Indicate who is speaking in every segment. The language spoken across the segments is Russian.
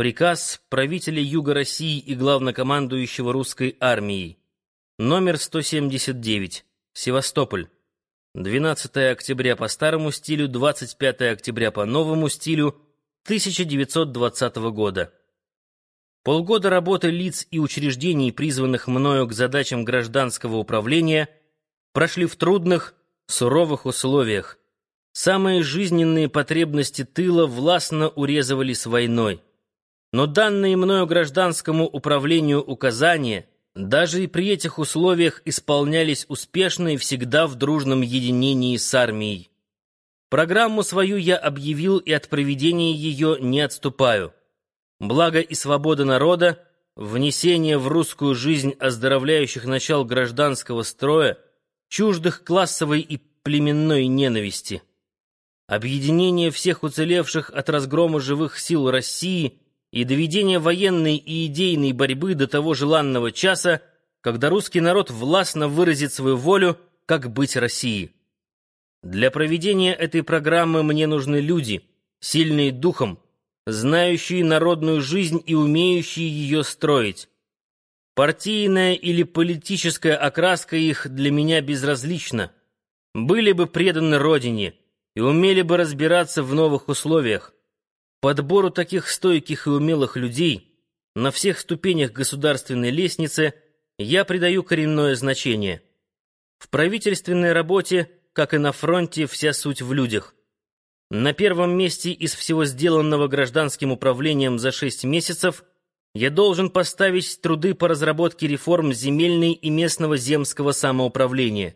Speaker 1: Приказ правителя Юга России и главнокомандующего русской армией. Номер 179. Севастополь. 12 октября по старому стилю, 25 октября по новому стилю 1920 года. Полгода работы лиц и учреждений, призванных мною к задачам гражданского управления, прошли в трудных, суровых условиях. Самые жизненные потребности тыла властно урезывались войной. Но данные мною гражданскому управлению указания даже и при этих условиях исполнялись успешно и всегда в дружном единении с армией. Программу свою я объявил и от проведения ее не отступаю. Благо и свобода народа, внесение в русскую жизнь оздоровляющих начал гражданского строя, чуждых классовой и племенной ненависти. Объединение всех уцелевших от разгрома живых сил России и доведение военной и идейной борьбы до того желанного часа, когда русский народ властно выразит свою волю, как быть России. Для проведения этой программы мне нужны люди, сильные духом, знающие народную жизнь и умеющие ее строить. Партийная или политическая окраска их для меня безразлична. Были бы преданы Родине и умели бы разбираться в новых условиях. Подбору таких стойких и умелых людей на всех ступенях государственной лестницы я придаю коренное значение. В правительственной работе, как и на фронте, вся суть в людях. На первом месте из всего сделанного гражданским управлением за шесть месяцев я должен поставить труды по разработке реформ земельной и местного земского самоуправления.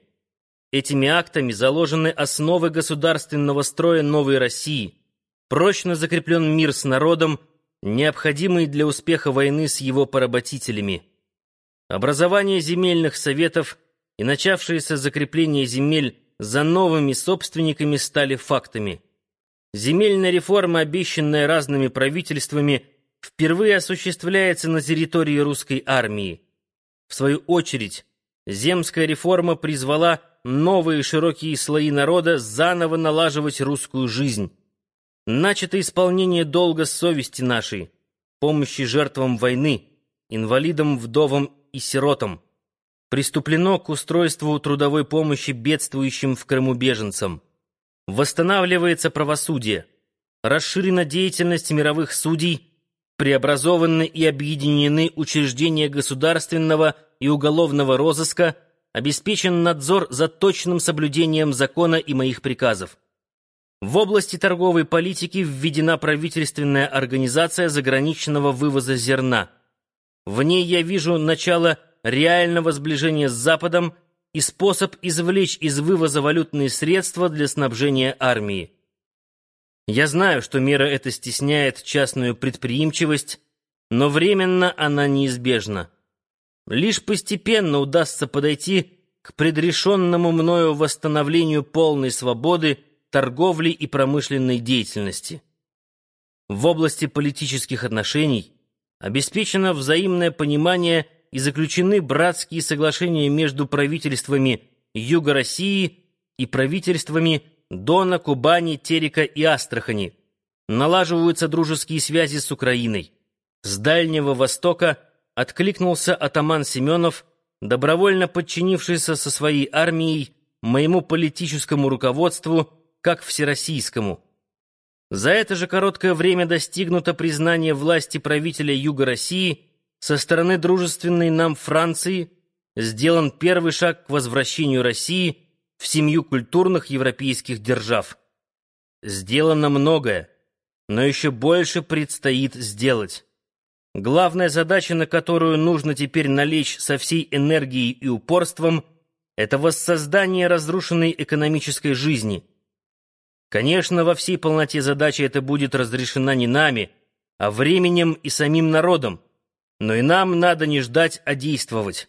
Speaker 1: Этими актами заложены основы государственного строя новой России. Прочно закреплен мир с народом, необходимый для успеха войны с его поработителями. Образование земельных советов и начавшееся закрепление земель за новыми собственниками стали фактами. Земельная реформа, обещанная разными правительствами, впервые осуществляется на территории русской армии. В свою очередь, земская реформа призвала новые широкие слои народа заново налаживать русскую жизнь. Начато исполнение долга совести нашей, помощи жертвам войны, инвалидам, вдовам и сиротам. Приступлено к устройству трудовой помощи бедствующим в Крыму беженцам. Восстанавливается правосудие. Расширена деятельность мировых судей, преобразованы и объединены учреждения государственного и уголовного розыска, обеспечен надзор за точным соблюдением закона и моих приказов. В области торговой политики введена правительственная организация заграничного вывоза зерна. В ней я вижу начало реального сближения с Западом и способ извлечь из вывоза валютные средства для снабжения армии. Я знаю, что мера эта стесняет частную предприимчивость, но временно она неизбежна. Лишь постепенно удастся подойти к предрешенному мною восстановлению полной свободы торговли и промышленной деятельности. В области политических отношений обеспечено взаимное понимание и заключены братские соглашения между правительствами Юга России и правительствами Дона, Кубани, Терека и Астрахани. Налаживаются дружеские связи с Украиной. С Дальнего Востока откликнулся атаман Семенов, добровольно подчинившийся со своей армией моему политическому руководству как всероссийскому. За это же короткое время достигнуто признание власти правителя Юга России – со стороны дружественной нам Франции сделан первый шаг к возвращению России в семью культурных европейских держав. Сделано многое, но еще больше предстоит сделать. Главная задача, на которую нужно теперь налечь со всей энергией и упорством, это воссоздание разрушенной экономической жизни. Конечно, во всей полноте задача эта будет разрешена не нами, а временем и самим народом. Но и нам надо не ждать, а действовать.